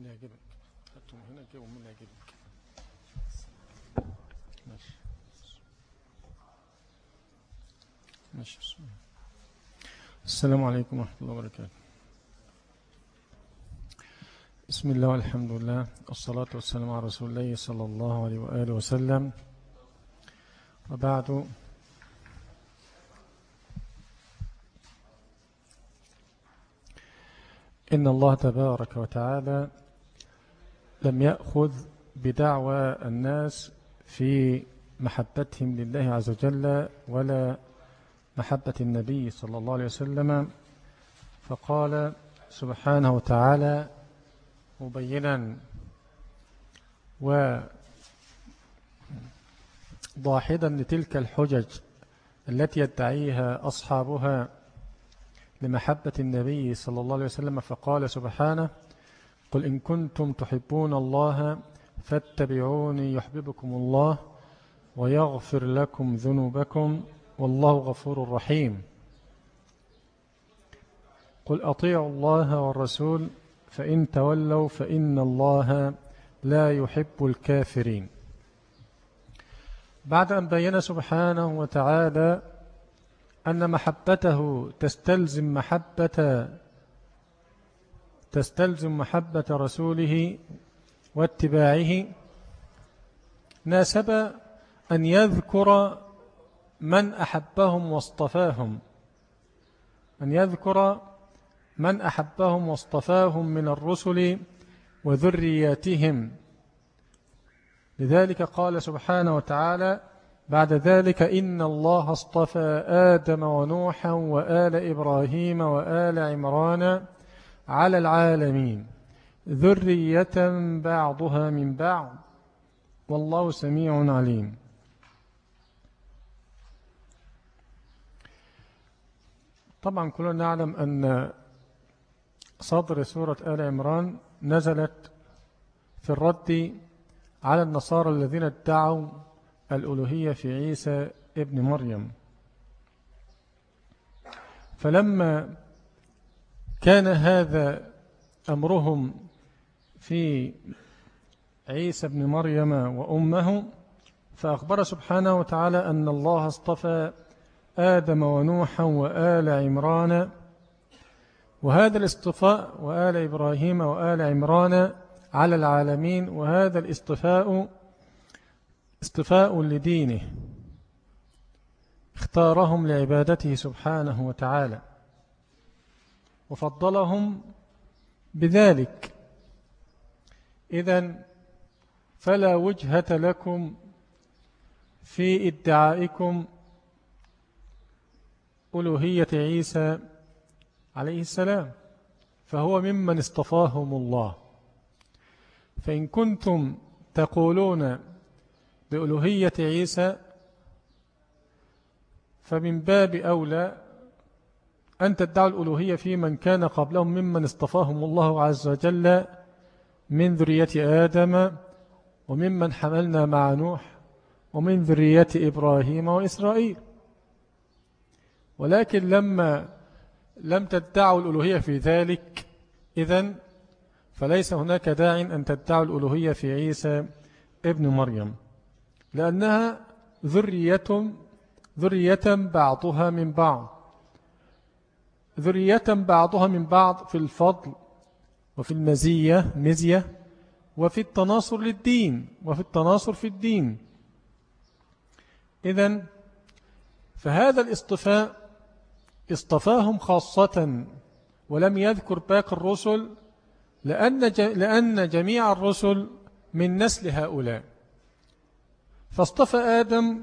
هنا ماشي. ماشي السلام عليكم ورحمة الله وبركاته. بسم الله والحمد لله والصلاة والسلام على رسول الله صلى الله عليه وآله وسلم. وبعد إن الله تبارك وتعالى لم يأخذ بدعوى الناس في محبتهم لله عز وجل ولا محبة النبي صلى الله عليه وسلم. فقال سبحانه وتعالى مبينا وضاحدا لتلك الحجج التي يدعيها أصحابها لمحبة النبي صلى الله عليه وسلم. فقال سبحانه قل إن كنتم تحبون الله فاتبعوني يحببكم الله ويغفر لكم ذنوبكم والله غفور رحيم. قل أطيعوا الله والرسول فإن تولوا فإن الله لا يحب الكافرين. بعد أن بين سبحانه وتعالى أن محبته تستلزم محبة تستلزم محبة رسوله واتباعه. ناسب أن يذكر من أحبهم واصطفاهم. أن يذكر من أحبهم واصطفاهم من الرسل وذرياتهم. لذلك قال سبحانه وتعالى بعد ذلك إن الله اصطفى آدم ونوحا وآل إبراهيم وآل عمران على العالمين. ذرية بعضها من بعض. والله سميع عليم. طبعا كلنا نعلم أن صدر سورة آل عمران نزلت في الرد على النصارى الذين ادعوا الألوهية في عيسى ابن مريم. فلما كان هذا أمرهم في عيسى ابن مريم وأمه فأخبر سبحانه وتعالى أن الله اصطفى آدم ونوحا وآل عمران وهذا الاصطفاء وآل إبراهيم وآل عمران على العالمين وهذا الاصطفاء اصطفاء لدينه اختارهم لعبادته سبحانه وتعالى. وفضلهم بذلك. إذا فلا وجهة لكم في ادعائكم ألوهية عيسى عليه السلام فهو ممن اصطفاهم الله. فإن كنتم تقولون بألوهية عيسى فمن باب أولى أن تدعوا الألوهية في من كان قبلهم ممن اصطفاهم الله عز وجل من ذرية آدم وممن حملنا مع نوح ومن ذرية إبراهيم وإسرائيل. ولكن لما لم تدعوا الألوهية في ذلك إذن فليس هناك داع أن تدعوا الألوهية في عيسى ابن مريم لأنها ذرية ذرية بعضها من بعض. ذرية بعضها من بعض في الفضل وفي المزية مزية وفي التناصر للدين وفي التناصر في الدين. إذن فهذا الاصطفاء اصطفاهم خاصة ولم يذكر باقي الرسل لأن, لأن جميع الرسل من نسل هؤلاء. فاصطفى آدم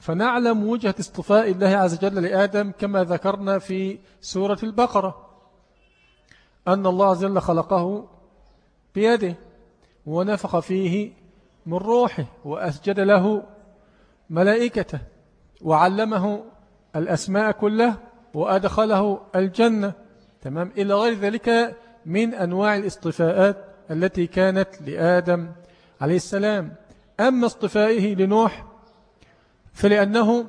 فنعلم وجهة اصطفاء الله عز وجل لآدم كما ذكرنا في سورة البقرة أن الله عز وجل خلقه بيده ونفخ فيه من روحه وأسجد له ملائكته وعلمه الأسماء كلها وأدخله الجنة. تمام؟ إلى غير ذلك من أنواع الاصطفاءات التي كانت لآدم عليه السلام. أما اصطفائه لنوح فلأنه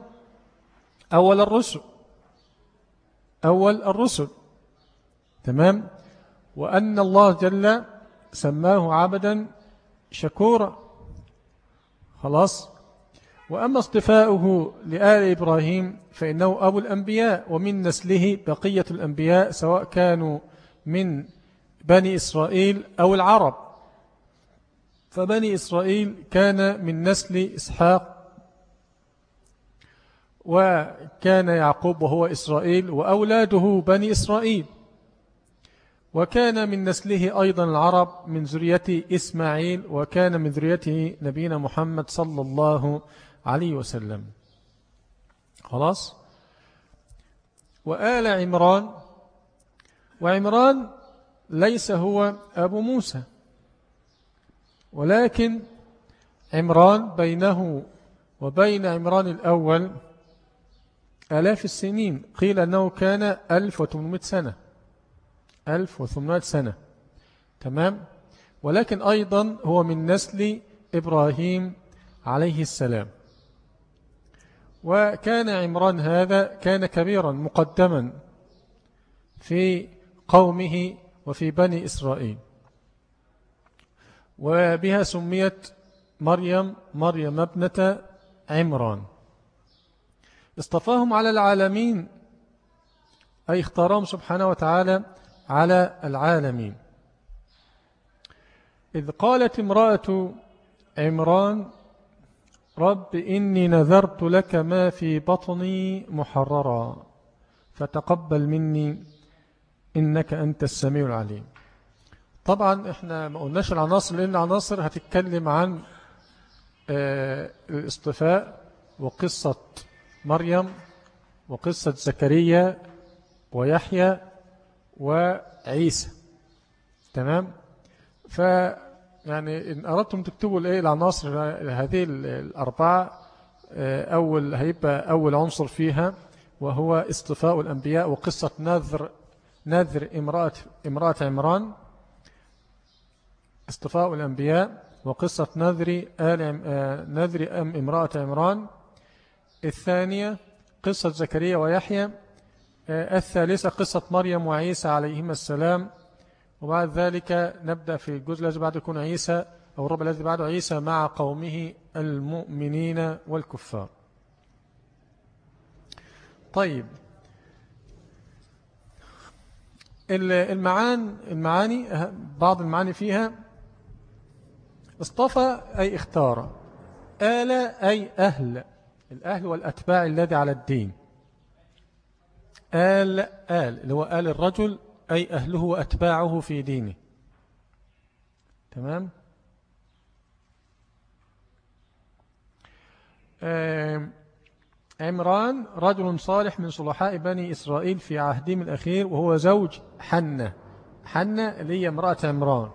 أول الرسل أول الرسل. تمام؟ وأن الله جل سماه عبدا شكورا. خلاص؟ وأما اصطفاؤه لآل إبراهيم فإنه أبو الأنبياء ومن نسله بقية الأنبياء سواء كانوا من بني إسرائيل أو العرب. فبني إسرائيل كان من نسل إسحاق وكان يعقوب وهو إسرائيل وأولاده بني إسرائيل. وكان من نسله أيضا العرب من ذريته إسماعيل وكان من ذريته نبينا محمد صلى الله عليه وسلم. خلاص؟ وآل عمران وعمران ليس هو أبو موسى. ولكن عمران بينه وبين عمران الأول آلاف السنين. قيل أنه كان 1800 سنة. 1800 سنة. تمام؟ ولكن أيضا هو من نسل إبراهيم عليه السلام. وكان عمران هذا كان كبيرا مقدما في قومه وفي بني إسرائيل. وبها سميت مريم مريم ابنة عمران. اصطفاهم على العالمين. أي اختارهم سبحانه وتعالى على العالمين. إذ قالت امرأة عمران رب إني نذرت لك ما في بطني محررا فتقبل مني إنك أنت السميع العليم. طبعا إحنا ما قلناش العناصر لأن العناصر هتتكلم عن آه، الاصطفاء وقصة مريم وقصة زكريا ويحيى وعيسى. تمام؟ ف يعني إن أردتم تكتبوا الإيه العناصر هذه الأربعة آه، أول هيبقى أول عنصر فيها وهو اصطفاء الأنبياء وقصة نذر نذر امرأة, امرأة عمران. اصطفاء الأنبياء وقصة نذر آل آه، نذر أم امرأة عمران. الثانية قصة زكريا ويحيى آه، الثالثة قصة مريم وعيسى عليهما السلام. وبعد ذلك نبدأ في الجزء الذي بعد يكون عيسى أو الربع الذي بعده عيسى مع قومه المؤمنين والكفار. طيب. المعان المعاني بعض المعاني فيها اصطفى أي اختار آل أي أهل. الأهل والأتباع الذي على الدين. آل آل اللي هو آل الرجل أي أهله وأتباعه في دينه. تمام؟ عمران رجل صالح من صلحاء بني إسرائيل في عهدهم الأخير وهو زوج حنة. حنة اللي هي امرأة عمران.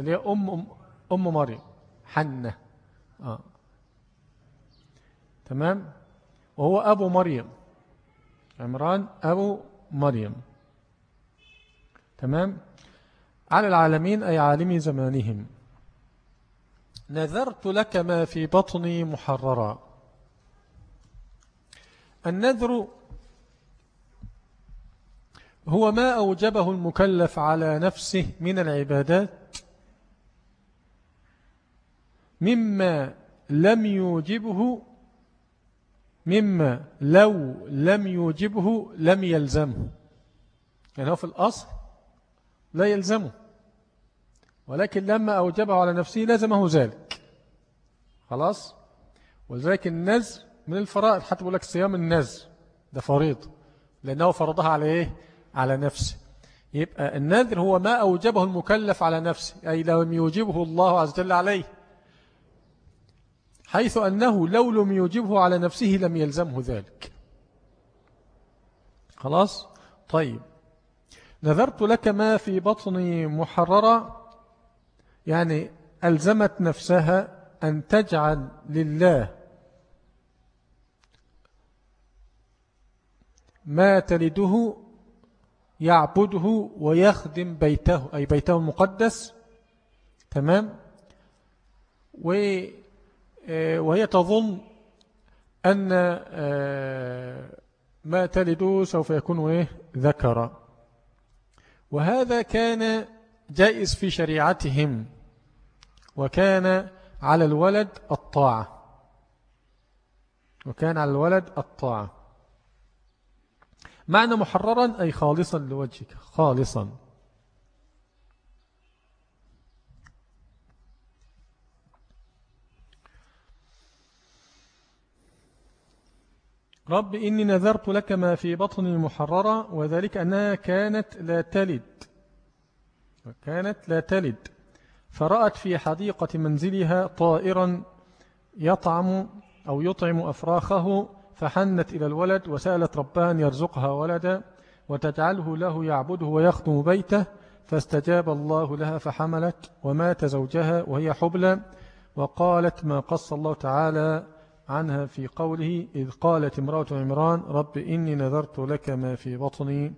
اللي هي أم, أم, أم مريم. حنة. آه. تمام؟ وهو أبو مريم. عمران أبو مريم. تمام؟ على العالمين أي عالمي زمانهم. نذرت لك ما في بطني محررا. النذر هو ما أوجبه المكلف على نفسه من العبادات مما لم يوجبه مما لو لم يوجبه لم يلزمه. يعني هو في الأصل لا يلزمه ولكن لما أوجبه على نفسه لزمه ذلك. خلاص؟ ولذلك النز من الفرائض حتى بقول لك صيام النز ده فريض لأنه فرضها على إيه؟ على نفسه. يبقى النذر هو ما أوجبه المكلف على نفسه أي لم يوجبه الله عز وجل عليه. حيث أنه لو لم يوجبه على نفسه لم يلزمه ذلك. خلاص؟ طيب. نذرت لك ما في بطني محررة يعني ألزمت نفسها أن تجعل لله ما تلده يعبده ويخدم بيته أي بيته المقدس. تمام؟ آه، وهي تظن أن آه، ما تلد سوف يكون إيه؟ ذكر وهذا كان جائز في شريعتهم وكان على الولد الطاعة. وكان على الولد الطاعة. معنى محررا أي خالصا لوجهك خالصا. رب إني نذرت لك ما في بطني محررة وذلك أنها كانت لا تلد. كانت لا تلد. فرأت في حديقة منزلها طائرا يطعم أو يطعم أفراخه فحنت إلى الولد وسألت ربها أن يرزقها ولدا وتجعله له يعبده ويخدم بيته فاستجاب الله لها فحملت ومات زوجها وهي حبلى وقالت ما قص الله تعالى عنها في قوله إذ قالت امرأة عمران رب إني نذرت لك ما في بطني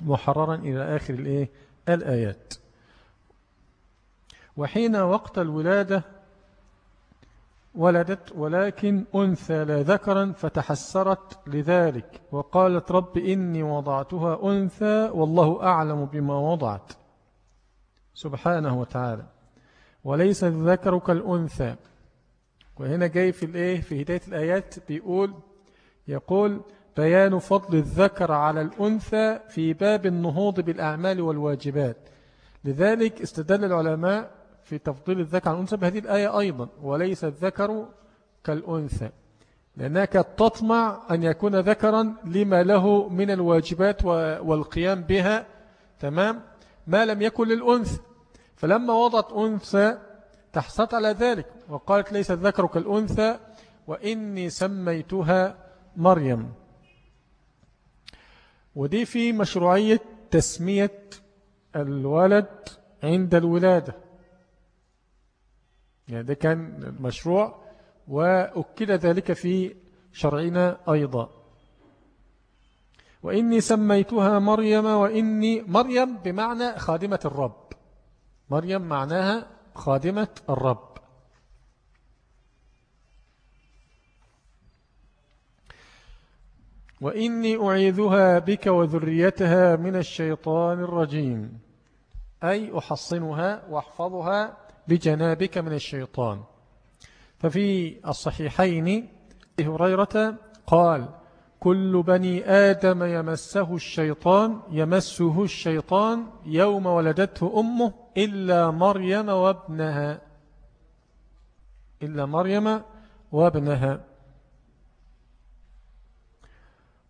محررا إلى آخر الإيه؟ الآيات. وحين وقت الولادة ولدت ولكن أنثى لا ذكرا فتحسرت لذلك وقالت رب إني وضعتها أنثى والله أعلم بما وضعت. سبحانه وتعالى. وليس الذكر كالأنثى. وهنا جاي في الايه في هداية الآيات بيقول يقول بيان فضل الذكر على الأنثى في باب النهوض بالأعمال والواجبات. لذلك استدل العلماء في تفضيل الذكر على الأنثى بهذه الآية أيضا وليس الذكر كالأنثى. كانت تطمع أن يكون ذكرا لما له من الواجبات والقيام بها تمام؟ ما لم يكن للأنثى. فلما وضعت أنثى تحصت على ذلك وقالت ليس الذكر كالأنثى وإني سميتها مريم. ودي في مشروعية تسمية الولد عند الولادة. يعني ده كان مشروع وأكد ذلك في شرعنا أيضا. وإني سميتها مريم وإني مريم بمعنى خادمة الرب. مريم معناها خادمة الرب. وإني أعيذها بك وذريتها من الشيطان الرجيم. أي أحصنها وأحفظها بجنابك من الشيطان. ففي الصحيحين هريرة قال كل بني آدم يمسه الشيطان يمسه الشيطان يوم ولدته أمه إلا مريم وابنها. إلا مريم وابنها.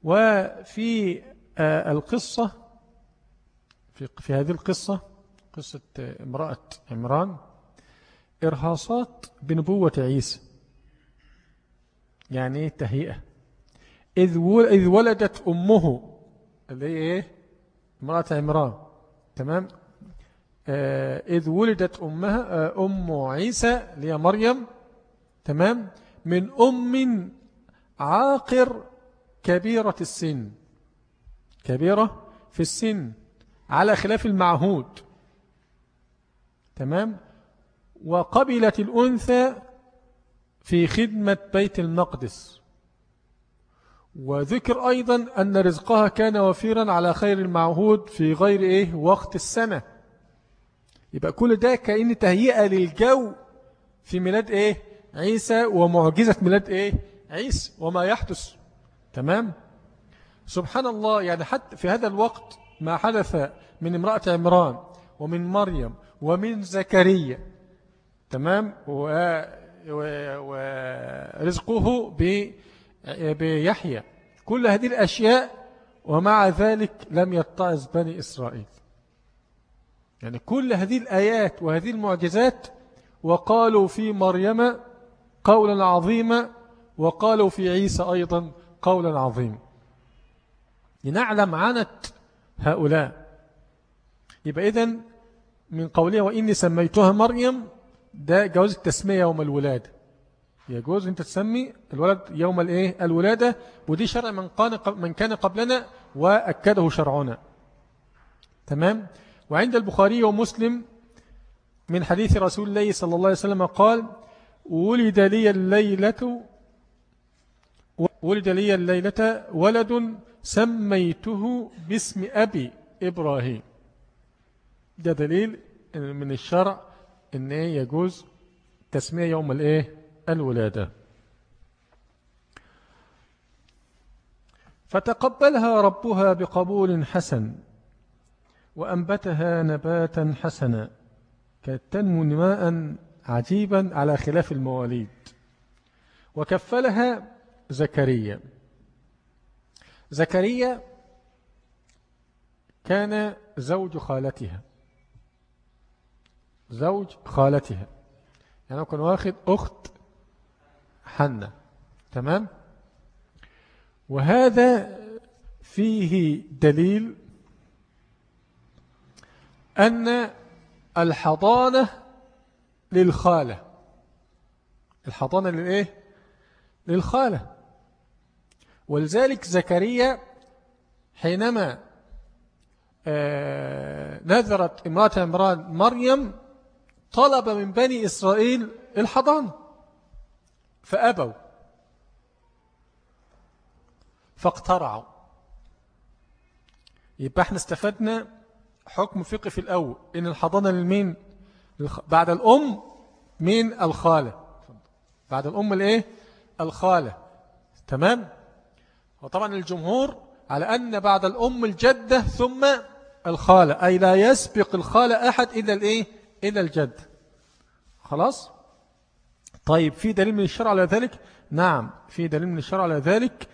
وفي آه، القصة في, في هذه القصة قصة امرأة عمران إرهاصات بنبوة عيسى يعني تهيئة. إذ ولدت أمه اللي هي إيه؟ امرأة عمران. تمام؟ آه، إذ ولدت أمها آه، أم عيسى اللي هي مريم. تمام؟ من أم عاقر كبيرة السن. كبيرة في السن على خلاف المعهود. تمام؟ وقبلت الأنثى في خدمة بيت المقدس. وذكر أيضا أن رزقها كان وفيرا على خير المعهود في غير إيه وقت السنة. يبقى كل ده كأن تهيئة للجو في ميلاد إيه عيسى ومعجزة ميلاد إيه عيسى وما يحدث. تمام؟ سبحان الله يعني حتى في هذا الوقت ما حدث من امرأة عمران ومن مريم ومن زكريا. تمام؟ ورزقه بيحيى كل هذه الأشياء ومع ذلك لم يتعظ بني إسرائيل. يعني كل هذه الآيات وهذه المعجزات وقالوا في مريم قولا عظيما وقالوا في عيسى أيضا قولا عظيما. لنعلم عنت هؤلاء. يبقى إذن من قولها وإني سميتها مريم ده جواز التسمية يوم الولادة. يجوز أنت تسمي الولد يوم الإيه؟ الولادة ودي شرع من كان من كان قبلنا وأكده شرعنا. تمام؟ وعند البخاري ومسلم من حديث رسول الله صلى الله عليه وسلم قال ولد لي الليلة ولد لي الليلة ولد سميته باسم أبي إبراهيم. ده دليل من الشرع إيه يجوز تسمية يوم الايه؟ الولادة. فتقبلها ربها بقبول حسن وأنبتها نباتا حسنا كانت تنمو نماء عجيبا على خلاف المواليد. وكفلها زكريا. زكريا كان زوج خالتها. زوج خالتها. يعني كان واخد أخت حنة تمام؟ وهذا فيه دليل أن الحضانة للخالة. الحضانة للإيه؟ للخالة. ولذلك زكريا حينما آه، نذرت امرأة عمران مريم طلب من بني إسرائيل الحضانة. فأبوا. فاقترعوا. يبقى إحنا استفدنا حكم فقه في الأول. إن الحضانة للمين بعد الأم من الخالة. بعد الأم الإيه؟ الخالة. تمام؟ وطبعا الجمهور على أن بعد الأم الجدة ثم الخالة. أي لا يسبق الخالة أحد إلا الإيه؟ إلا الجد. خلاص؟ طيب في دليل من الشرع على ذلك؟ نعم في دليل من الشرع على ذلك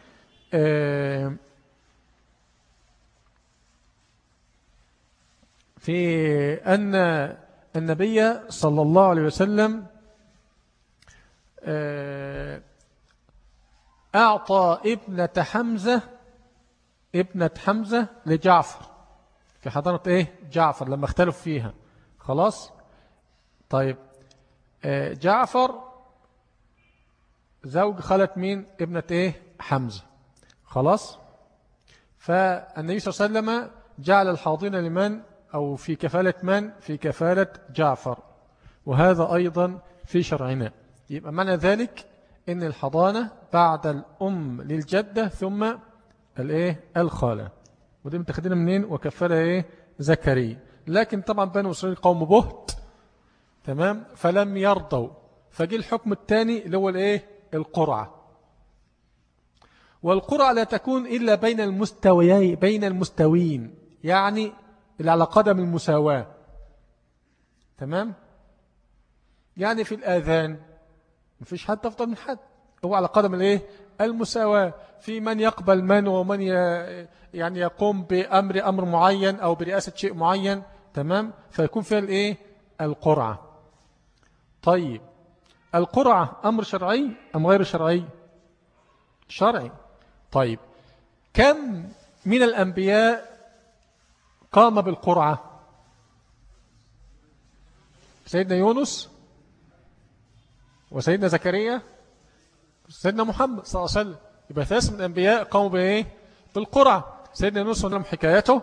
آه في أن النبي صلى الله عليه وسلم آه، أعطى ابنة حمزة ابنة حمزة لجعفر. في حضارة إيه؟ جعفر لما اختلف فيها. خلاص؟ طيب آه، جعفر زوج خالة مين؟ ابنة إيه؟ حمزة. خلاص؟ فالنبي صلى الله عليه وسلم جعل الحاضنة لمن؟ أو في كفالة من؟ في كفالة جعفر. وهذا أيضا في شرعنا. يبقى معنى ذلك إن الحضانة بعد الأم للجدة ثم الإيه؟ الخالة. ودي متخذين منين؟ وكفالة إيه؟ زكري لكن طبعا بنو إسرائيل قوم بهت. تمام؟ فلم يرضوا. فجي الحكم الثاني اللي هو الإيه؟ القرعة. والقرعة لا تكون إلا بين المستويين بين المستوين يعني اللي على قدم المساواة. تمام؟ يعني في الآذان مفيش حد أفضل من حد. هو على قدم الإيه؟ المساواة. في من يقبل من ومن يعني يقوم بأمر أمر معين أو برئاسة شيء معين. تمام؟ فيكون فيها الإيه؟ القرعة. طيب. القرعة أمر شرعي أم غير شرعي؟ شرعي. طيب كم من الأنبياء قام بالقرعة؟ سيدنا يونس وسيدنا زكريا سيدنا محمد صلى الله عليه وسلم. يبقى ثلاث من الأنبياء قاموا بإيه؟ بالقرعة. سيدنا يونس ولم حكايته.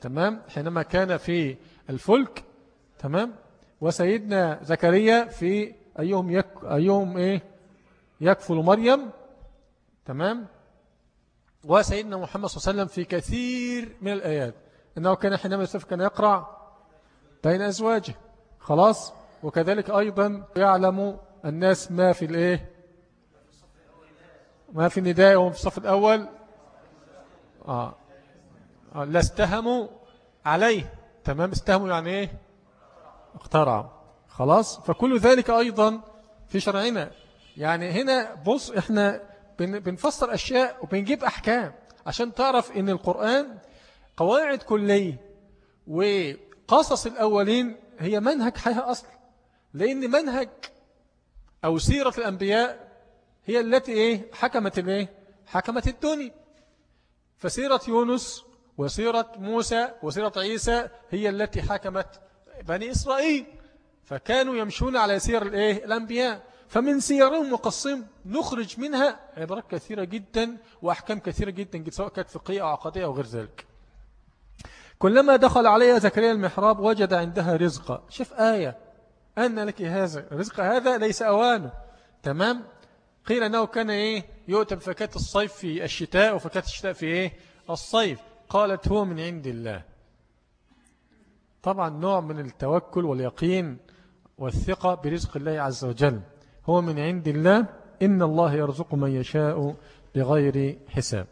تمام؟ حينما كان في الفلك تمام؟ وسيدنا زكريا في أيهم, يك أيهم إيه؟ يكفل مريم. تمام؟ وسيدنا محمد صلى الله عليه وسلم في كثير من الآيات. إنه كان حينما يوسف كان يقرأ بين أزواجه. خلاص؟ وكذلك أيضا يعلم الناس ما في الإيه؟ ما في النداء وهم في الصف الأول. آه. آه. لا استهموا عليه. تمام؟ استهموا يعني إيه؟ اخترعوا خلاص؟ فكل ذلك أيضا في شرعنا. يعني هنا بص إحنا بنفسر أشياء وبنجيب أحكام عشان تعرف إن القرآن قواعد كلية وقصص الأولين هي منهج حياة أصل. لأن منهج أو سيرة الأنبياء هي التي إيه؟ حكمت الإيه؟ حكمت الدنيا. فسيرة يونس وسيرة موسى وسيرة عيسى هي التي حكمت بني إسرائيل. فكانوا يمشون على سير الإيه؟ الأنبياء. فمن سيرهم وقصهم نخرج منها عبارات كثيرة جدا وأحكام كثيرة جدا سواء كانت فقهية أو عقدية أو غير ذلك. كلما دخل عليها زكريا المحراب وجد عندها رزقا شوف آية. أن لك هذا رزق هذا ليس أوانه. تمام؟ قيل أنه كان إيه؟ يؤتى بفكاة الصيف في الشتاء وفكاة الشتاء في إيه؟ الصيف. قالت هو من عند الله. طبعا نوع من التوكل واليقين. والثقة برزق الله عز وجل. هو من عند الله. إن الله يرزق من يشاء بغير حساب.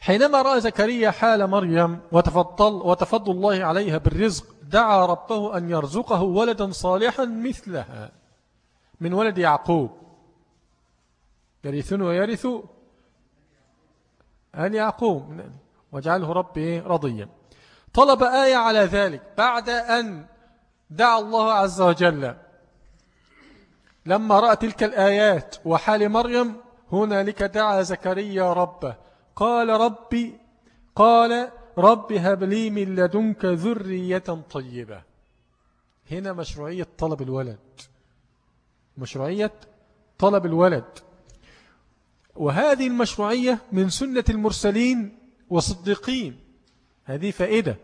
حينما رأى زكريا حال مريم وتفضل, وتفضل الله عليها بالرزق دعا ربه أن يرزقه ولدا صالحا مثلها. من ولد يعقوب. يرثون ويرث آل يعقوب. واجعله ربي رضيا. طلب آية على ذلك. بعد أن دعا الله عز وجل. لما رأى تلك الآيات وحال مريم هنالك دعا زكريا ربه. قال ربي قال رب هب لي من لدنك ذرية طيبة. هنا مشروعية طلب الولد. مشروعية طلب الولد. وهذه المشروعية من سنة المرسلين وصديقين هذه فائدة.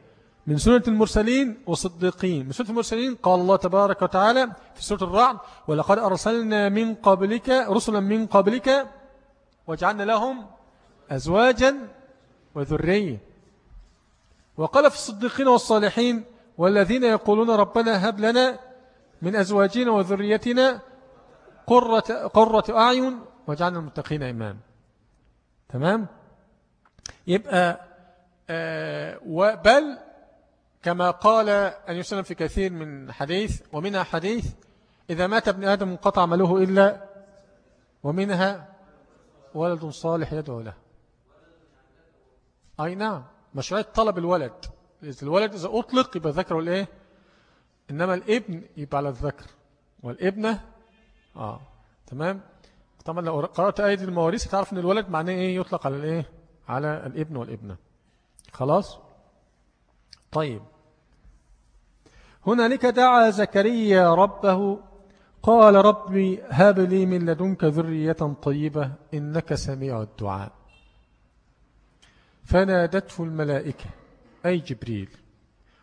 من سنة المرسلين وصديقين من سنة المرسلين قال الله تبارك وتعالى في سورة الرعد ولقد أرسلنا من قبلك رسلا من قبلك وجعلنا لهم أزواجا وذرية. وقال في الصديقين والصالحين والذين يقولون ربنا هب لنا من أزواجنا وذريتنا قرة, قرة أعين وجعلنا المتقين إمام تمام؟ يبقى آه بل كما قال أن يسلم في كثير من حديث ومنها حديث إذا مات ابن آدم انقطع عمله إلا ومنها ولد صالح يدعو له. أي نعم مشروعية طلب الولد. الولد إذا أطلق يبقى ذكره الإيه إنما الابن يبقى على الذكر. والابنة آه تمام؟ طبعا لو قرأت آية المواريث تعرف أن الولد معناه إيه؟ يطلق على الإيه؟ على الابن والابنة. خلاص؟ طيب. هنالك دعا زكريا ربه قال ربي هب لي من لدنك ذرية طيبة إنك سميع الدعاء. فنادته الملائكة أي جبريل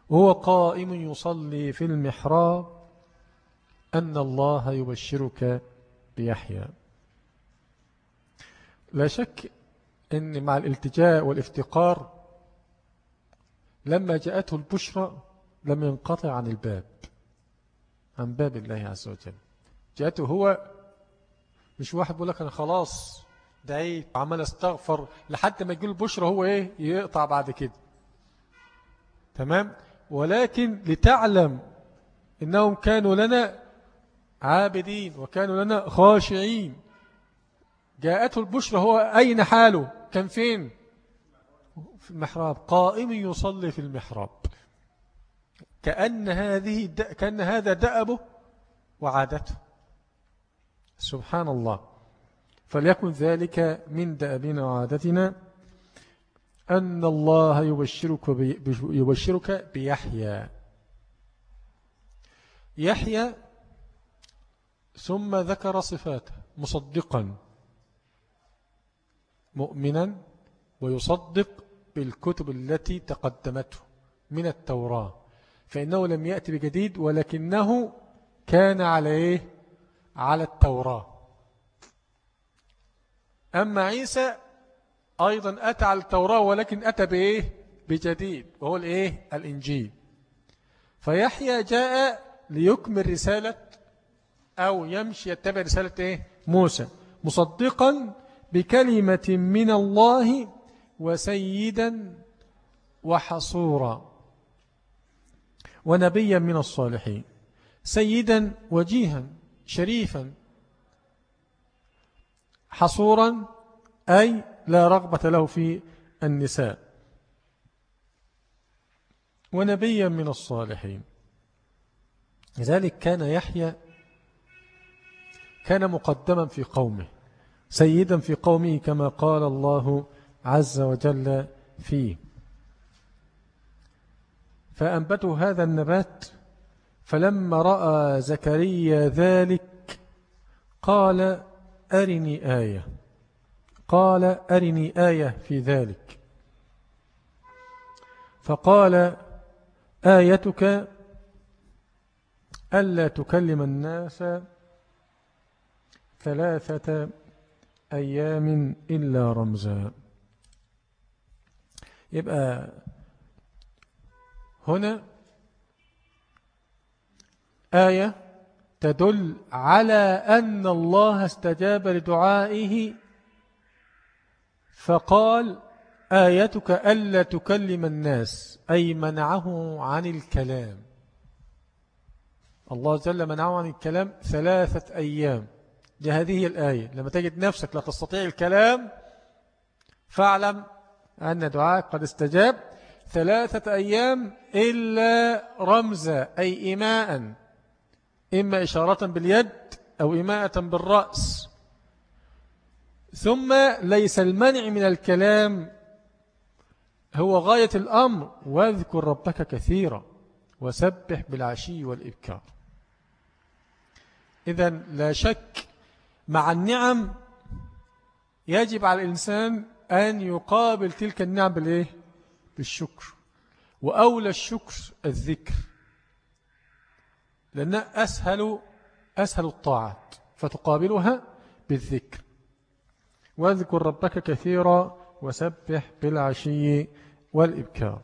وهو قائم يصلي في المحراب أن الله يبشرك بيحيى. لا شك أن مع الالتجاء والإفتقار لما جاءته البشرى لم ينقطع عن الباب عن باب الله عز وجل. جاءته هو مش واحد بيقول لك أنا خلاص دعيت وعمال أستغفر لحد ما يجي البشرى هو إيه؟ يقطع بعد كده. تمام؟ ولكن لتعلم إنهم كانوا لنا عابدين وكانوا لنا خاشعين. جاءته البشرى هو أين حاله؟ كان فين؟ في المحراب قائم يصلي في المحراب. كأن هذه كأن هذا دأبه وعادته. سبحان الله. فليكن ذلك من دأبنا وعادتنا أن الله يبشرك, يبشرك بيحيى. يحيى ثم ذكر صفاته مصدقا مؤمنا ويصدق بالكتب التي تقدمته من التوراة. فإنه لم يأتي بجديد ولكنه كان على إيه؟ على التوراة. أما عيسى أيضا أتى على التوراة ولكن أتى بإيه؟ بجديد وهو الإيه؟ الإنجيل. فيحيى جاء ليكمل رسالة أو يمشي يتبع رسالة إيه؟ موسى مصدقا بكلمة من الله وسيدا وحصورا. ونبيا من الصالحين سيدا وجيها شريفا حصورا أي لا رغبة له في النساء. ونبيا من الصالحين. لذلك كان يحيى كان مقدما في قومه سيدا في قومه كما قال الله عز وجل فيه. فأنبتوا هذا النبات فلما رأى زكريا ذلك قال أرني آية. قال أرني آية في ذلك. فقال آيتك ألا تكلم الناس ثلاثة أيام إلا رمزا. يبقى هنا آية تدل على أن الله استجاب لدعائه فقال آيتك ألا تكلم الناس أي منعه عن الكلام. الله جل منعه عن الكلام ثلاثة أيام. لهذه هي الآية لما تجد نفسك لا تستطيع الكلام فاعلم أن دعاءك قد استجاب ثلاثة أيام إلا رمزا أي إيماء. إما إشارة باليد أو إماءة بالرأس. ثم ليس المنع من الكلام هو غاية الأمر. واذكر ربك كثيرا وسبح بالعشي والإبكار. إذا لا شك مع النعم يجب على الإنسان أن يقابل تلك النعم بالإيه؟ بالشكر. وأولى الشكر الذكر. لأنها أسهل أسهل الطاعات فتقابلها بالذكر. واذكر ربك كثيرا وسبح بالعشي والإبكار.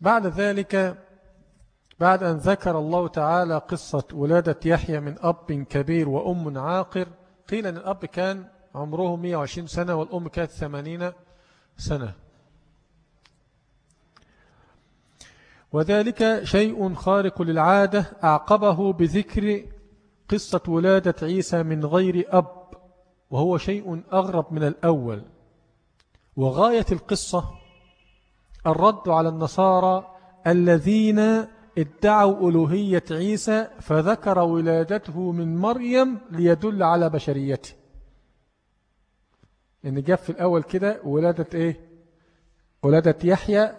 بعد ذلك بعد أن ذكر الله تعالى قصة ولادة يحيى من أب كبير وأم عاقر قيل أن الأب كان عمره 120 سنة والأم كانت 80 سنة. وذلك شيء خارق للعادة أعقبه بذكر قصة ولادة عيسى من غير أب وهو شيء أغرب من الأول. وغاية القصة الرد على النصارى الذين ادعوا ألوهية عيسى فذكر ولادته من مريم ليدل على بشريته. إن جاء في الأول كده ولادة إيه؟ ولادة يحيى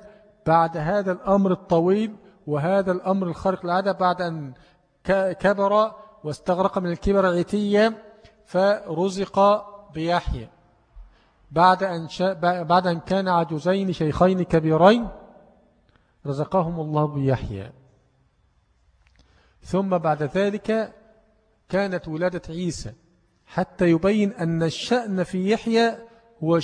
بعد هذا الأمر الطويل وهذا الأمر الخارق العادة بعد أن كبر واستغرق من الكبر عتيا فرزق بيحيى. بعد أن, بعد أن كان عجوزين شيخين كبيرين رزقهم الله بيحيى. ثم بعد ذلك كانت ولادة عيسى. حتى يبين أن الشأن في يحيى هو,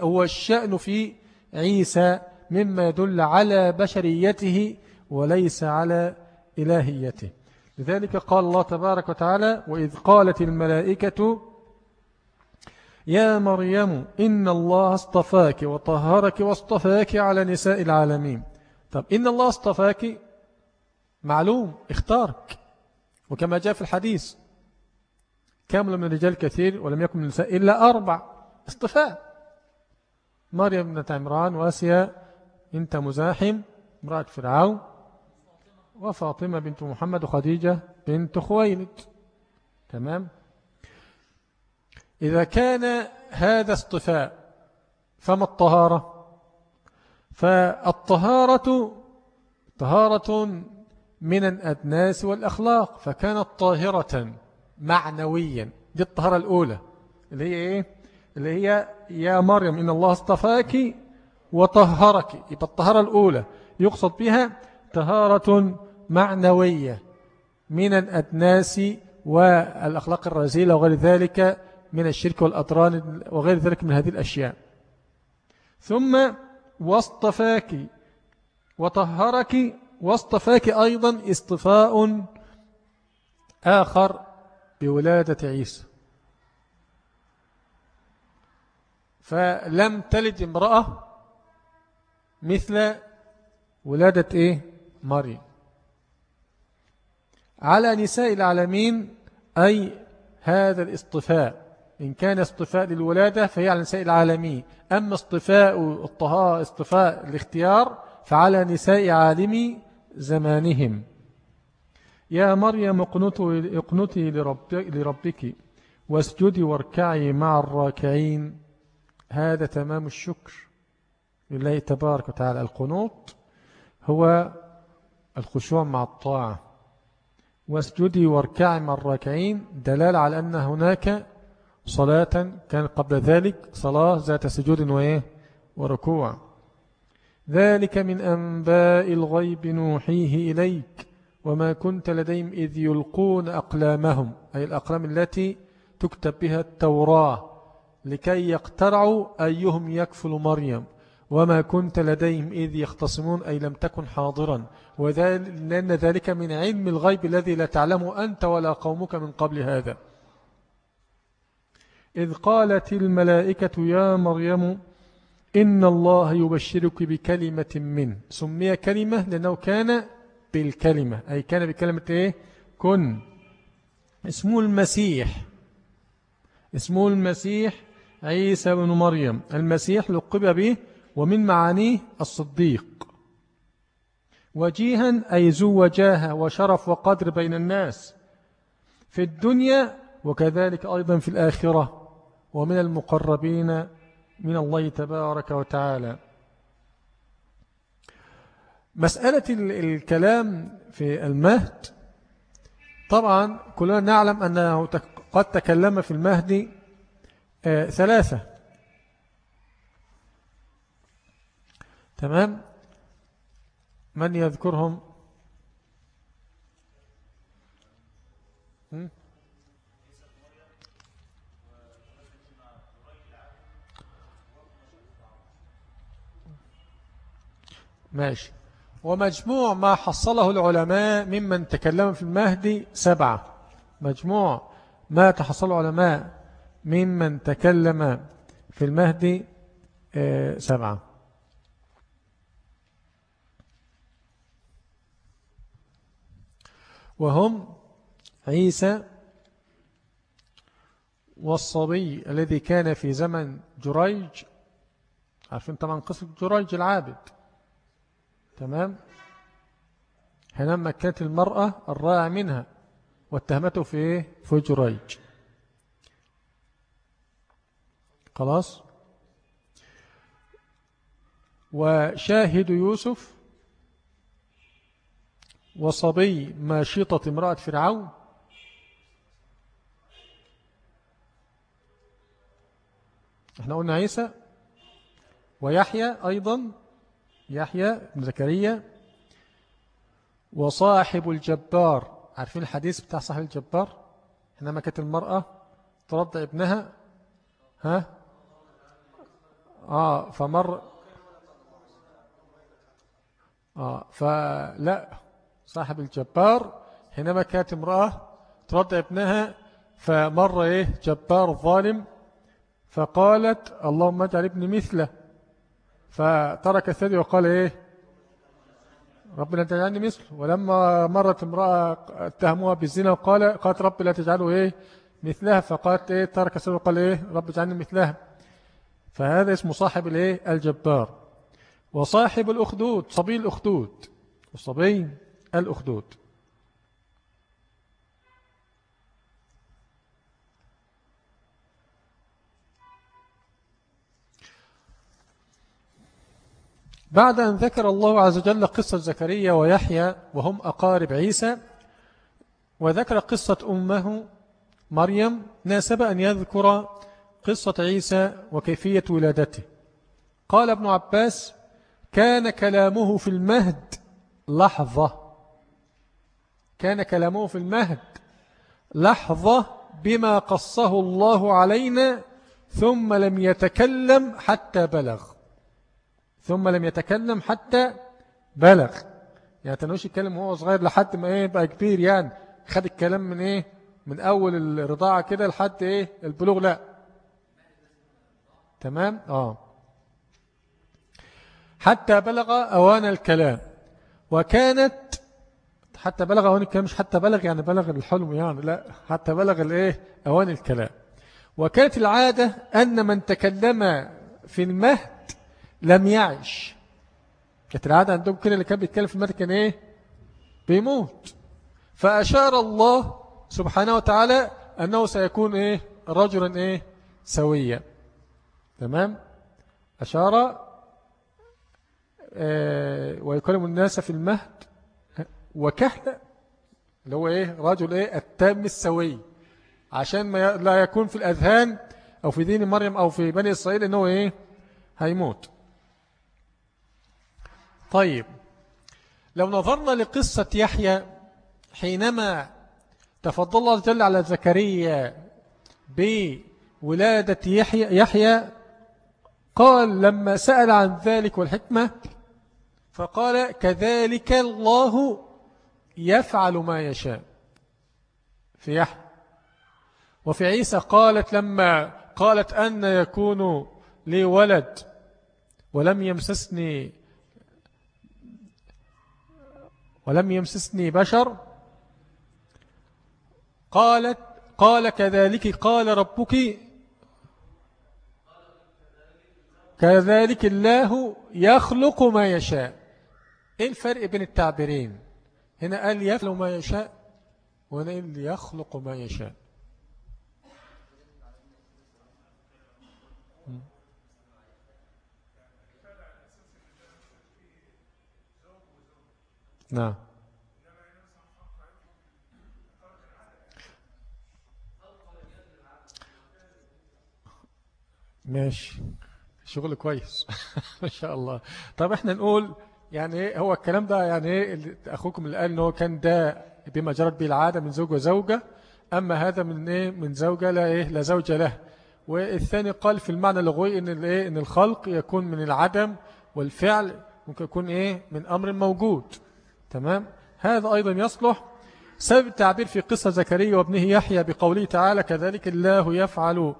هو الشأن في عيسى مما يدل على بشريته وليس على إلهيته. لذلك قال الله تبارك وتعالى وإذ قالت الملائكة يا مريم إن الله اصطفاك وطهرك واصطفاك على نساء العالمين. طب إن الله اصطفاك؟ معلوم اختارك. وكما جاء في الحديث كامل من الرجال كثير ولم يكن من النساء إلا أربع اصطفاء. مريم بنت عمران واسيا بنت مزاحم امرأة فرعون وفاطمة بنت محمد وخديجة بنت خويلد. تمام؟ إذا كان هذا اصطفاء فما الطهارة؟ فالطهارة طهارة من الأدناس والأخلاق فكانت طاهرة. معنويا. دي الطهارة الأولى. اللي هي إيه؟ اللي هي يا مريم إن الله اصطفاك وطهرك. يبقى الطهارة الأولى. يقصد بها طهارة معنوية من الأدناس والأخلاق الرزيلة وغير ذلك من الشرك والأطران وغير ذلك من هذه الأشياء. ثم واصطفاك. وطهرك. واصطفاك أيضا اصطفاء آخر بولادة عيسى. فلم تلد امرأة مثل ولادة إيه؟ مريم. على نساء العالمين أي هذا الاصطفاء إن كان اصطفاء للولادة فهي على نساء العالمين. أما اصطفاء الطهاء اصطفاء الاختيار فعلى نساء عالم زمانهم. يا مريم اقنتي لربك واسجدي واركعي مع الراكعين. هذا تمام الشكر لله تبارك وتعالى. القنوط هو الخشوع مع الطاعة. واسجدي واركعي مع الراكعين. دلالة على أن هناك صلاة كان قبل ذلك صلاة ذات سجود وإيه؟ وركوع. ذلك من أنباء الغيب نوحيه إليك. وما كنت لديهم إذ يلقون أقلامهم. أي الأقلام التي تكتب بها التوراة. لكي يقترعوا أيهم يكفل مريم. وما كنت لديهم إذ يختصمون. أي لم تكن حاضرا. لأن ذلك من علم الغيب الذي لا تعلمه أنت ولا قومك من قبل هذا. إذ قالت الملائكة يا مريم إن الله يبشرك بكلمة من. سمي كلمة لأنه كان بالكلمة. أي كان بكلمة إيه؟ كن. اسمه المسيح. اسمه المسيح عيسى بن مريم. المسيح لقب به ومن معانيه الصديق. وجيها أي ذو وجاهة وشرف وقدر بين الناس في الدنيا وكذلك أيضا في الآخرة. ومن المقربين من الله تبارك وتعالى. مسألة الكلام في المهد طبعا كلنا نعلم أنه قد تكلم في المهد آه، ثلاثة. تمام؟ من يذكرهم؟ ماشي. ومجموع ما حصله العلماء ممن تكلم في المهدي سبعة. مجموع ما تحصل العلماء ممن تكلم في المهدي آه، سبعة. وهم عيسى والصبي الذي كان في زمن جريج. عارفين طبعا قصة جريج العابد. تمام؟ حينما كانت المرأة الرائع منها. واتهمته في إيه؟ في خلاص؟ وشاهد يوسف وصبي ماشطة امرأة فرعون. إحنا قلنا عيسى ويحيى أيضا. يحيى بن زكريا وصاحب الجبار. عارفين الحديث بتاع صاحب الجبار؟ حينما كانت المرأة ترضع ابنها ها؟ آه فمر آه فلا صاحب الجبار. حينما كانت امرأة ترضع ابنها فمر إيه؟ جبار ظالم فقالت اللهم اجعل ابني مثله. فترك الثدي وقال إيه؟ ربنا تجعلني مثله. ولما مرت امرأة اتهموها بالزنا وقال قالت رب لا تجعله إيه؟ مثلها. فقالت إيه؟ ترك الثدي وقال إيه؟ رب اجعلني مثلها. فهذا اسمه صاحب الإيه؟ الجبار. وصاحب الأخدود صبي الأخدود. وصبي الأخدود. بعد أن ذكر الله عز وجل قصة زكريا ويحيى وهم أقارب عيسى وذكر قصة أمه مريم ناسب أن يذكر قصة عيسى وكيفية ولادته. قال ابن عباس كان كلامه في المهد لحظة. كان كلامه في المهد لحظة بما قصه الله علينا ثم لم يتكلم حتى بلغ. ثم لم يتكلم حتى بلغ. يعني تنوش يتكلم وهو صغير لحد ما إيه بقى كبير يعني. خد الكلام من إيه من أول الرضاعة كده لحد إيه البلوغ لا. تمام؟ آه. حتى بلغ أوان الكلام. وكانت حتى بلغ أوان الكلام مش حتى بلغ يعني بلغ الحلم يعني لا. حتى بلغ الإيه أوان الكلام. وكانت العادة أن من تكلم في المهد لم يعش. كانت العادة عندهم كده اللي كان بيتكلم في المهد كان إيه؟ بيموت. فأشار الله سبحانه وتعالى أنه سيكون إيه؟ رجلا إيه؟ سويا. تمام؟ أشار آه ويكلم الناس في المهد. وكهلا اللي هو إيه؟ رجل إيه؟ التام السوي. عشان ما لا يكون في الأذهان أو في دين مريم أو في بني إسرائيل إنه إيه؟ هيموت. طيب لو نظرنا لقصة يحيى حينما تفضل الله جل على زكريا بولادة يحيى, يحيى قال لما سأل عن ذلك والحكمة فقال كذلك الله يفعل ما يشاء. في يحيى وفي عيسى قالت لما قالت أن يكون لي ولد ولم يمسسني ولم يمسسني بشر. قالت قال كذلك قال ربك كذلك الله يخلق ما يشاء. إيه الفرق بين التعبيرين هنا قال يخلق ما يشاء وهنا قال يخلق ما يشاء. نعم. ماشي. شغل كويس. ما شاء الله. طب إحنا نقول يعني إيه هو الكلام ده يعني إيه أخوكم اللي قال إن هو كان ده بما جرت به العادة من زوج وزوجة أما هذا من إيه من زوجة لا إيه لا زوج له. والثاني قال في المعنى اللغوي إن الايه إن الخلق يكون من العدم والفعل ممكن يكون إيه من أمر موجود. تمام؟ هذا أيضا يصلح. سبب التعبير في قصة زكريا وابنه يحيى بقوله تعالى كذلك الله يفعل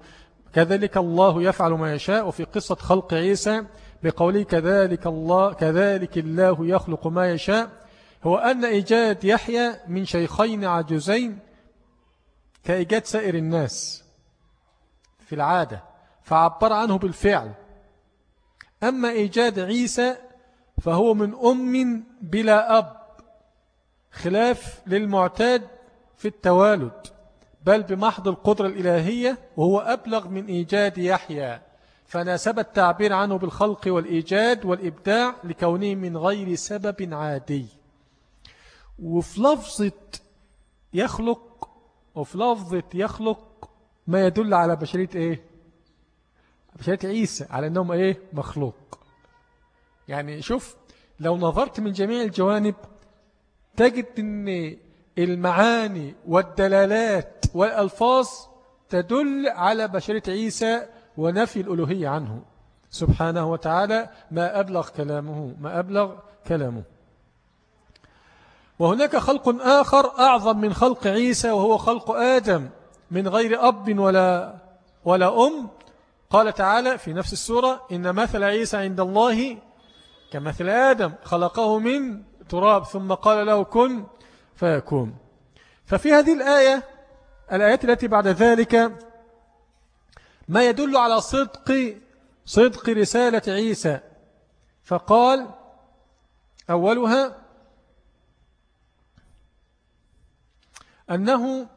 كذلك الله يفعل ما يشاء. وفي قصة خلق عيسى بقوله كذلك الله كذلك الله يخلق ما يشاء. هو أن إيجاد يحيى من شيخين عجوزين كإيجاد سائر الناس في العادة فعبر عنه بالفعل. أما إيجاد عيسى فهو من أم بلا أب. خلاف للمعتاد في التوالد بل بمحض القدرة الإلهية وهو أبلغ من إيجاد يحيى فناسب التعبير عنه بالخلق والإيجاد والإبداع لكونه من غير سبب عادي. وفي لفظة يخلق وفي لفظة يخلق ما يدل على بشرية إيه؟ بشرية عيسى على أنهم إيه؟ مخلوق. يعني شوف لو نظرت من جميع الجوانب تجد أن المعاني والدلالات والألفاظ تدل على بشرة عيسى ونفي الألوهية عنه. سبحانه وتعالى ما أبلغ كلامه ما أبلغ كلامه. وهناك خلق آخر أعظم من خلق عيسى وهو خلق آدم من غير أب ولا, ولا أم. قال تعالى في نفس السورة إن مثل عيسى عند الله كمثل آدم خلقه من تراب ثم قال له كن فيكون. ففي هذه الآية الآيات التي بعد ذلك ما يدل على صدق صدق رسالة عيسى. فقال أولها أنه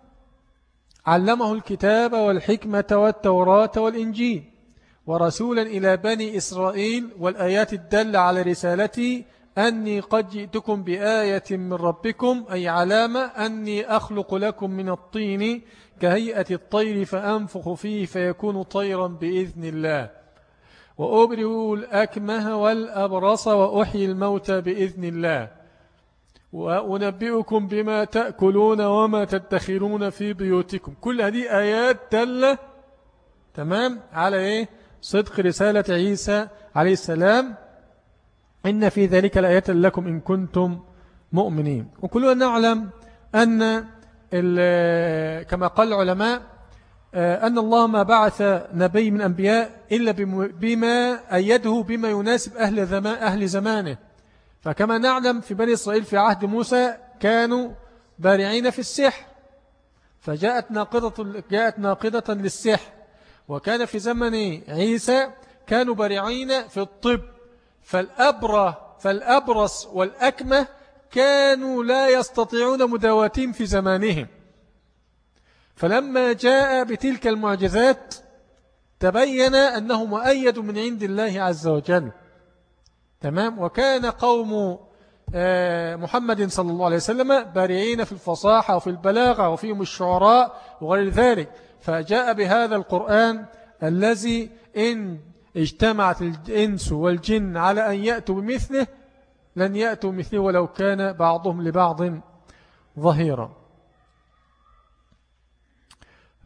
علمه الكتاب والحكمة والتوراة والإنجيل ورسولا إلى بني إسرائيل والآيات الدل على رسالتي أني قد جئتكم بآية من ربكم أي علامة أني أخلق لكم من الطين كهيئة الطير فأنفخ فيه فيكون طيرا بإذن الله. وأبرئ الأكمه والأبرص وأحيي الموتى بإذن الله. وأنبئكم بما تأكلون وما تدخرون في بيوتكم. كل هذه آيات دلة تمام على إيه؟ صدق رسالة عيسى عليه السلام. إن في ذلك الآيات لكم إن كنتم مؤمنين. وكلنا نعلم أن كما قال العلماء آه، أن الله ما بعث نبي من أنبياء إلا بما أيده بما يناسب أهل, أهل زمانه. فكما نعلم في بني إسرائيل في عهد موسى كانوا بارعين في السحر. فجاءت ناقضة, جاءت ناقضة للسحر. وكان في زمن عيسى كانوا بارعين في الطب. فالأبرة فالأبرص والأكمة كانوا لا يستطيعون مداواتهم في زمانهم. فلما جاء بتلك المعجزات تبين أنه مؤيد من عند الله عز وجل. تمام؟ وكان قوم آه، محمد صلى الله عليه وسلم بارعين في الفصاحة وفي البلاغة وفيهم الشعراء وغير ذلك. فجاء بهذا القرآن الذي إن اجتمعت الإنس والجن على أن يأتوا بمثله لن يأتوا مثله ولو كان بعضهم لبعض ظهيرا.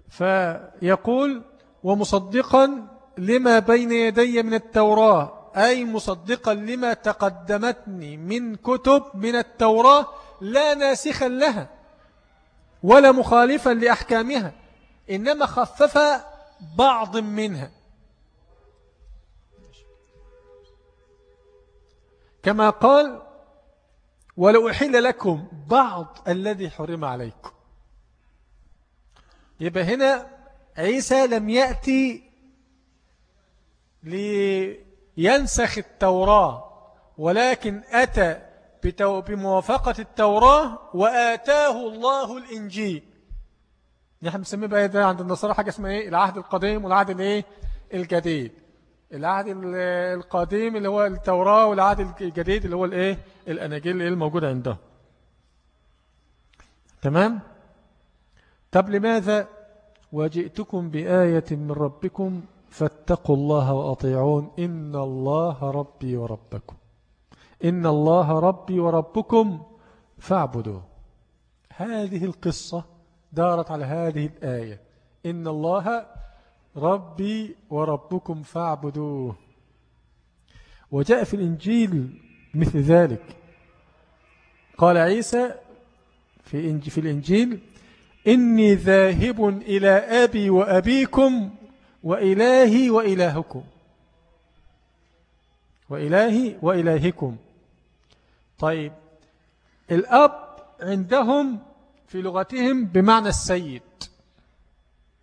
فيقول ومصدقا لما بين يدي من التوراة أي مصدقا لما تقدمتني من كتب من التوراة لا ناسخا لها ولا مخالفا لأحكامها إنما خفف بعض منها. كما قال ولو أحل لكم بعض الذي حرم عليكم. يبقى هنا عيسى لم يأتي لينسخ التوراة ولكن أتى بموافقة التوراة وآتاه الله الإنجيل. نحن بنسميه بقى ده عند النصارى حاجة اسمها إيه؟ العهد القديم والعهد الإيه؟ الجديد. العهد القديم اللي هو التوراة والعهد الجديد اللي هو الايه؟ الاناجيل اللي الموجودة عنده تمام؟ طب لماذا وجئتكم بآية من ربكم فاتقوا الله وأطيعون؟ إن الله ربي وربكم. إن الله ربي وربكم فاعبدوه. هذه القصة دارت على هذه الآية. إن الله ربي وربكم فاعبدوه. وجاء في الإنجيل مثل ذلك. قال عيسى في في الإنجيل إني ذاهب إلى أبي وأبيكم وإلهي وإلهكم. وإلهي وإلهكم. طيب الأب عندهم في لغتهم بمعنى السيد.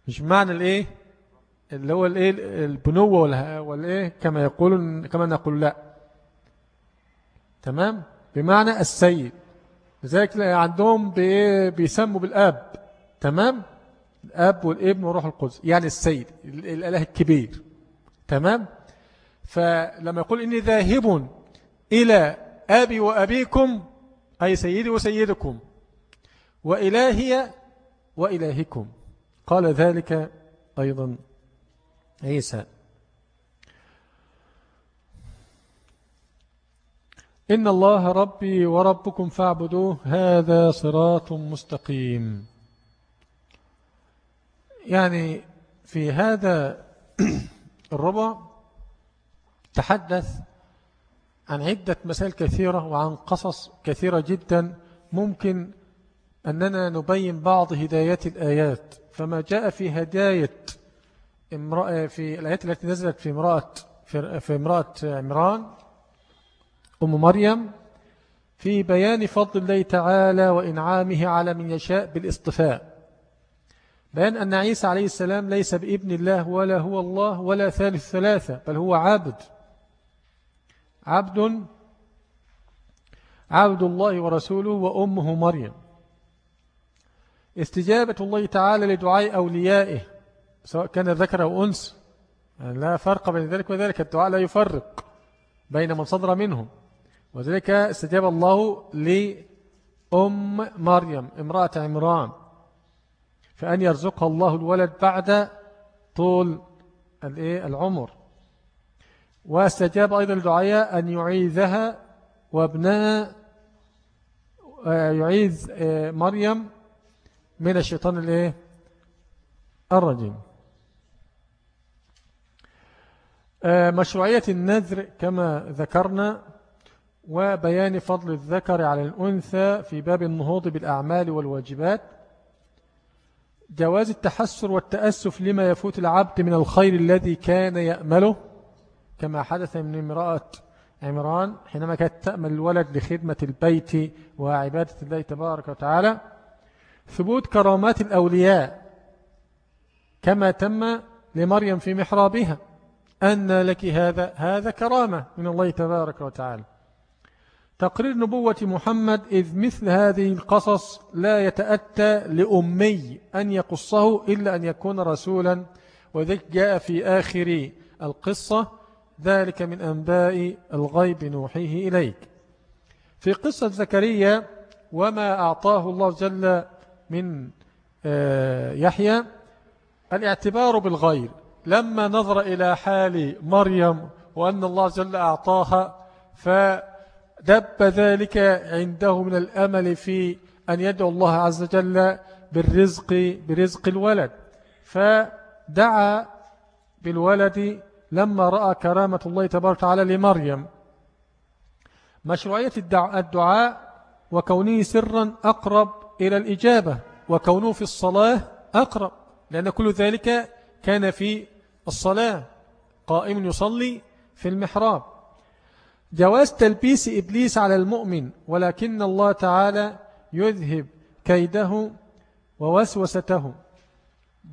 مش بمعنى الإيه؟ اللي هو الايه البنوة والإيه كما يقولون كما نقول لا. تمام؟ بمعنى السيد. لذلك عندهم بيسموا بالآب. تمام؟ الآب والابن وروح القدس يعني السيد الإله الكبير. تمام؟ فلما يقول إني ذاهب إلى أبي وأبيكم أي سيدي وسيدكم وإلهي وإلهكم. قال ذلك أيضا عيسى. إن الله ربي وربكم فاعبدوه هذا صراط مستقيم. يعني في هذا الربع تحدث عن عدة مسائل كثيرة وعن قصص كثيرة جدا ممكن أننا نبين بعض هدايات الآيات. فما جاء في هداية امرأة في الآيات التي نزلت في امرأة في امرأة عمران أم مريم في بيان فضل الله تعالى وإنعامه على من يشاء بالاصطفاء. بيان أن عيسى عليه السلام ليس بابن الله ولا هو الله ولا ثالث ثلاثة بل هو عبد عبد عبد الله ورسوله وأمه مريم. استجابة الله تعالى لدعاء أوليائه. سواء كان ذكر أو أنس لا فرق بين ذلك وذلك الدعاء لا يفرق بين من صدر منهم. وذلك استجاب الله لأم مريم امرأة عمران فأن يرزقها الله الولد بعد طول العمر. واستجاب أيضا لدعاء أن يعيذها وابنها آه، يعيذ آه، مريم من الشيطان الرجيم آه، مشروعية النذر كما ذكرنا وبيان فضل الذكر على الأنثى في باب النهوض بالأعمال والواجبات. جواز التحسر والتأسف لما يفوت العبد من الخير الذي كان يأمله كما حدث من امرأة عمران حينما كانت تأمل الولد لخدمة البيت وعبادة الله تبارك وتعالى. ثبوت كرامات الأولياء كما تم لمريم في محرابها. أن لك هذا هذا كرامة من الله تبارك وتعالى. تقرير نبوة محمد إذ مثل هذه القصص لا يتأتى لأمي أن يقصه إلا أن يكون رسولا. وذلك جاء في آخر القصة ذلك من أنباء الغيب نوحيه إليك. في قصة زكريا وما أعطاه الله جل من آه، يحيى الاعتبار بالغير لما نظر إلى حال مريم وأن الله جل أعطاها فدب ذلك عنده من الأمل في أن يدعو الله عز وجل بالرزق برزق الولد. فدعا بالولد لما رأى كرامة الله تبارك وتعالى لمريم. مشروعية الدعاء وكونه سرا أقرب إلى الإجابة وكونه في الصلاة أقرب لأن كل ذلك كان في الصلاة قائم يصلي في المحراب. جواز تلبيس إبليس على المؤمن ولكن الله تعالى يذهب كيده ووسوسته.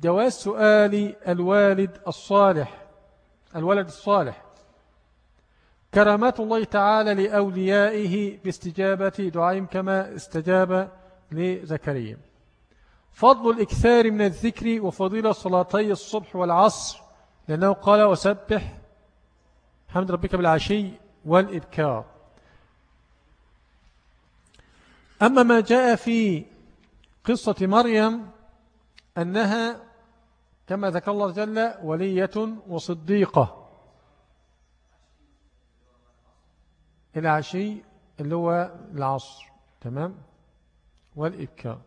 جواز سؤال الوالد الصالح الولد الصالح. كرامات الله تعالى لأوليائه باستجابة دعائهم كما استجاب لزكريا. فضل الإكثار من الذكر وفضيلة صلاتي الصبح والعصر. لأنه قال وسبح حمد ربك بالعشي والإبكار. أما ما جاء في قصة مريم أنها كما ذكر الله جل ولية وصديقة. العشي اللي هو العصر تمام؟ والإبكار.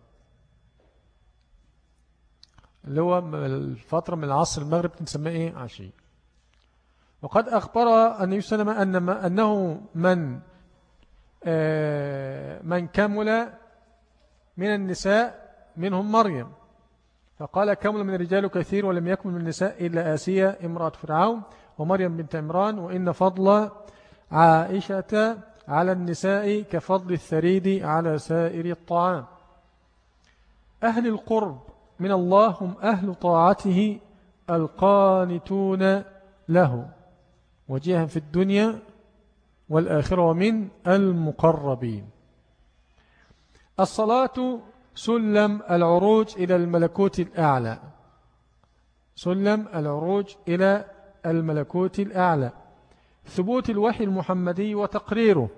اللي هو الفترة من العصر المغرب نسميه إيه؟ عشي. وقد أخبر النبي صلى الله عليه وسلم أنه من آه، من كمل من النساء منهم مريم. فقال كمل من الرجال كثير ولم يكن من النساء إلا آسيا امرأة فرعون ومريم بنت عمران وإن فضل عائشة على النساء كفضل الثريد على سائر الطعام. أهل القرب من الله هم أهل طاعته القانتون له وجيها في الدنيا والآخرة ومن المقربين. الصلاة سلم العروج إلى الملكوت الأعلى. سلم العروج إلى الملكوت الأعلى. ثبوت الوحي المحمدي وتقريره.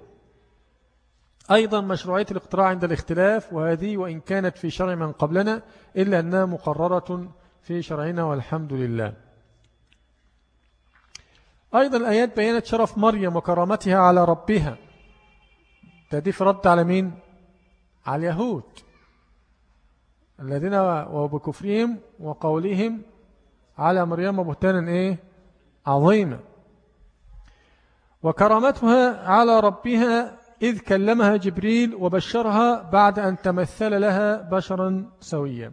أيضا مشروعية الاقتراع عند الاختلاف وهذه وإن كانت في شرع من قبلنا إلا أنها مقررة في شرعنا والحمد لله أيضا الآيات بيانت شرف مريم وكرامتها على ربها تديف رد على مين؟ على اليهود الذين وبكفرهم وقولهم على مريم بهتانا إيه؟ عظيمة وكرامتها على ربها إذ كلمها جبريل وبشرها بعد أن تمثل لها بشرا سويا.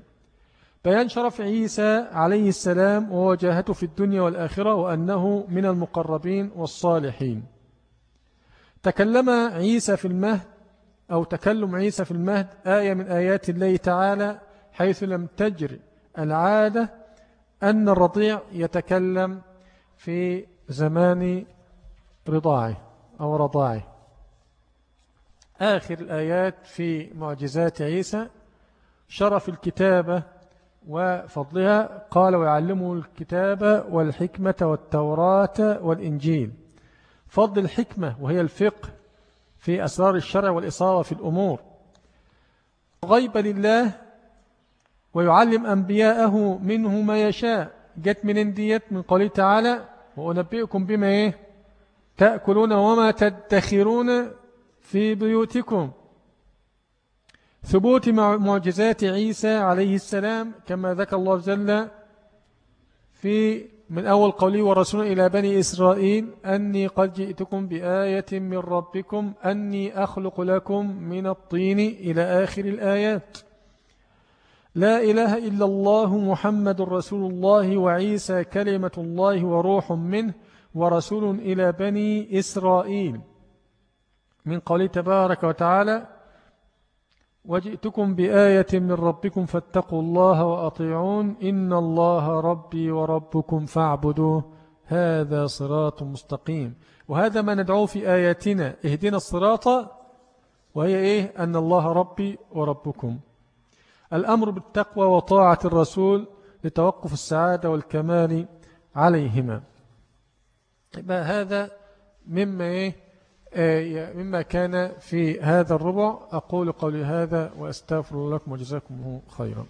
بيان شرف عيسى عليه السلام ووجاهته في الدنيا والآخرة وأنه من المقربين والصالحين. تكلم عيسى في المهد أو تكلم عيسى في المهد آية من آيات الله تعالى حيث لم تجر العادة أن الرضيع يتكلم في زمان رضاعه أو رضاعه. آخر الآيات في معجزات عيسى شرف الكتابة وفضلها قال ويعلمه الكتابة والحكمة والتوراة والإنجيل فضل الحكمة وهي الفقه في أسرار الشرع والإصابة في الأمور. غيب لله ويعلم أنبياءه منه ما يشاء. جت من انديت من قوله تعالى وأنبئكم بما إيه؟ تأكلون وما تدخرون في بيوتكم. ثبوت معجزات عيسى عليه السلام كما ذكر الله جل في من أول قوله ورسول إلى بني إسرائيل أني قد جئتكم بآية من ربكم أني أخلق لكم من الطين إلى آخر الآيات. لا إله إلا الله محمد رسول الله وعيسى كلمة الله وروح منه ورسول إلى بني إسرائيل. من قوله تبارك وتعالى وجئتكم بآية من ربكم فاتقوا الله وأطيعون إن الله ربي وربكم فاعبدوه هذا صراط مستقيم. وهذا ما ندعوه في آياتنا اهدنا الصراط وهي إيه؟ أن الله ربي وربكم. الأمر بالتقوى وطاعة الرسول لتوقف السعادة والكمال عليهما. هذا مما إيه؟ مما كان في هذا الربع أقول قولي هذا وأستغفر لكم وجزاكم خيرا.